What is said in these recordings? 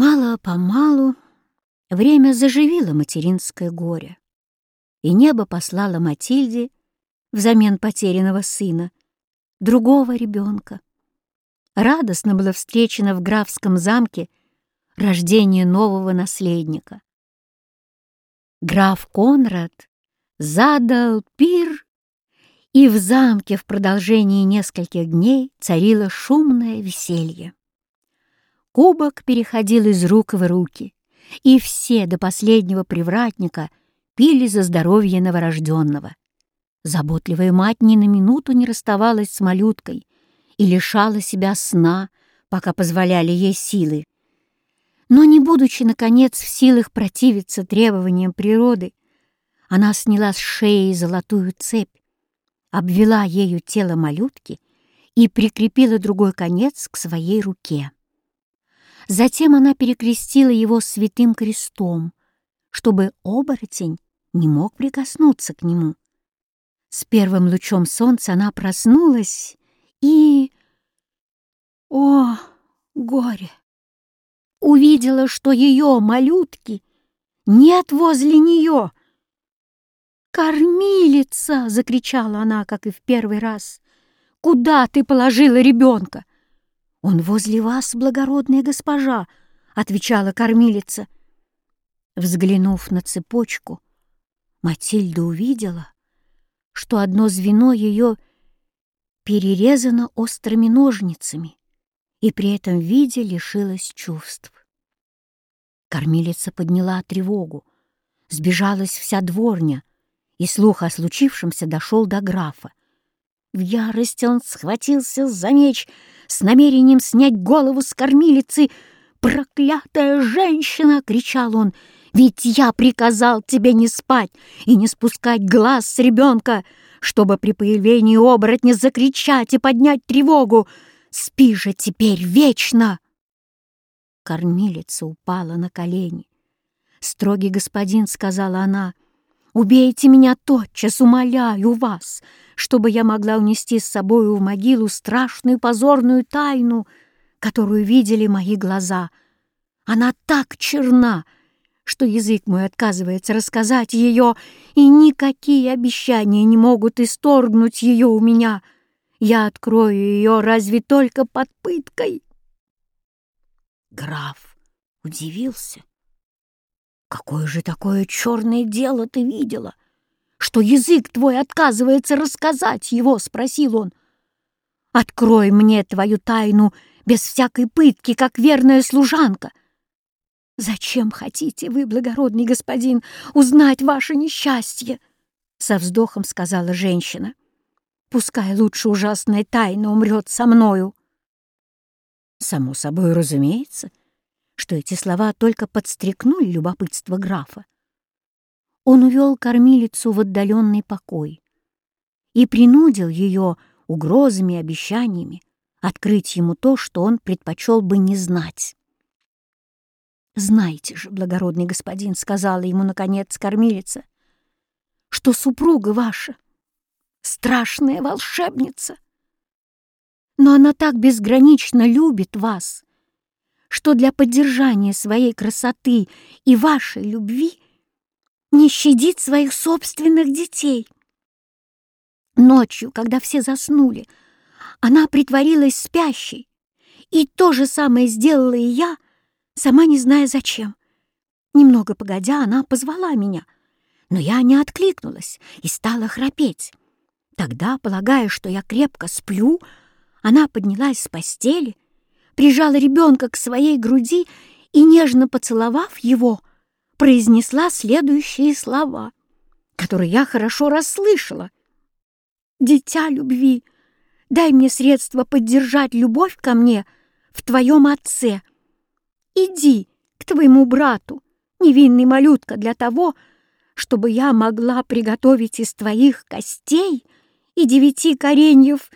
Мало-помалу время заживило материнское горе, и небо послало Матильде взамен потерянного сына другого ребенка. Радостно было встречено в графском замке рождение нового наследника. Граф Конрад задал пир, и в замке в продолжении нескольких дней царило шумное веселье. Кубок переходил из рук в руки, и все до последнего привратника пили за здоровье новорожденного. Заботливая мать ни на минуту не расставалась с малюткой и лишала себя сна, пока позволяли ей силы. Но не будучи, наконец, в силах противиться требованиям природы, она сняла с шеи золотую цепь, обвела ею тело малютки и прикрепила другой конец к своей руке. Затем она перекрестила его святым крестом, чтобы оборотень не мог прикоснуться к нему. С первым лучом солнца она проснулась и... О, горе! Увидела, что ее малютки нет возле нее. «Кормилица!» — закричала она, как и в первый раз. «Куда ты положила ребенка?» «Он возле вас, благородная госпожа!» — отвечала кормилица. Взглянув на цепочку, Матильда увидела, что одно звено ее перерезано острыми ножницами и при этом виде лишилось чувств. Кормилица подняла тревогу, сбежалась вся дворня, и слух о случившемся дошел до графа. В ярости он схватился за меч с намерением снять голову с кормилицы. «Проклятая женщина!» — кричал он — ведь я приказал тебе не спать и не спускать глаз с ребенка, чтобы при появлении оборотня закричать и поднять тревогу. Спи же теперь вечно!» Кормилица упала на колени. «Строгий господин», — сказала она, — «убейте меня тотчас, умоляю вас, чтобы я могла унести с собою в могилу страшную позорную тайну, которую видели мои глаза. Она так черна, — что язык мой отказывается рассказать ее, и никакие обещания не могут исторгнуть ее у меня. Я открою ее разве только под пыткой. Граф удивился. «Какое же такое черное дело ты видела, что язык твой отказывается рассказать его?» — спросил он. «Открой мне твою тайну без всякой пытки, как верная служанка, «Зачем хотите вы, благородный господин, узнать ваше несчастье?» Со вздохом сказала женщина. «Пускай лучше ужасная тайна умрет со мною». Само собой разумеется, что эти слова только подстрекнули любопытство графа. Он увел кормилицу в отдаленный покой и принудил ее угрозами и обещаниями открыть ему то, что он предпочел бы не знать. «Знаете же, благородный господин, — сказала ему, наконец, кормилица, — что супруга ваша — страшная волшебница. Но она так безгранично любит вас, что для поддержания своей красоты и вашей любви не щадит своих собственных детей. Ночью, когда все заснули, она притворилась спящей, и то же самое сделала и я — сама не зная зачем. Немного погодя, она позвала меня, но я не откликнулась и стала храпеть. Тогда, полагая, что я крепко сплю, она поднялась с постели, прижала ребенка к своей груди и, нежно поцеловав его, произнесла следующие слова, которые я хорошо расслышала. «Дитя любви, дай мне средства поддержать любовь ко мне в твоем отце, Иди к твоему брату, невинный малютка, для того, чтобы я могла приготовить из твоих костей и девяти кореньев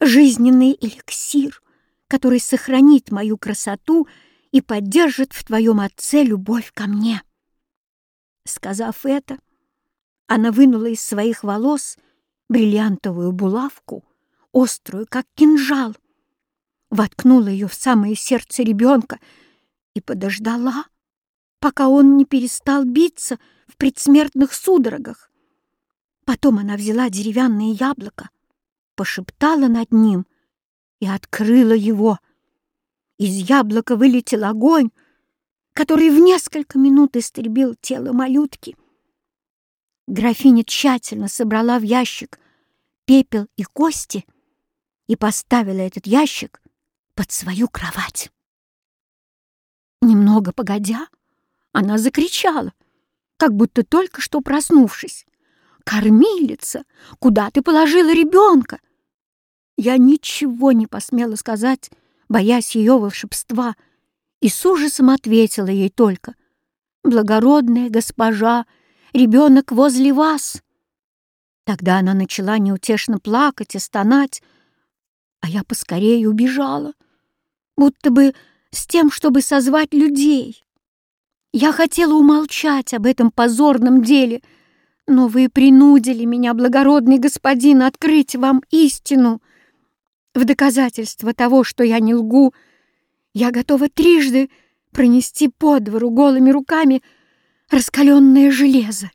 жизненный эликсир, который сохранит мою красоту и поддержит в твоем отце любовь ко мне. Сказав это, она вынула из своих волос бриллиантовую булавку, острую, как кинжал, воткнула ее в самое сердце ребенка и подождала, пока он не перестал биться в предсмертных судорогах. Потом она взяла деревянное яблоко, пошептала над ним и открыла его. Из яблока вылетел огонь, который в несколько минут истребил тело малютки. Графиня тщательно собрала в ящик пепел и кости и поставила этот ящик под свою кровать. Немного погодя, она закричала, как будто только что проснувшись. «Кормилица! Куда ты положила ребенка?» Я ничего не посмела сказать, боясь ее волшебства, и с ужасом ответила ей только. «Благородная госпожа, ребенок возле вас!» Тогда она начала неутешно плакать и стонать, а я поскорее убежала, будто бы с тем, чтобы созвать людей. Я хотела умолчать об этом позорном деле, но вы принудили меня, благородный господин, открыть вам истину. В доказательство того, что я не лгу, я готова трижды пронести по двору голыми руками раскаленное железо.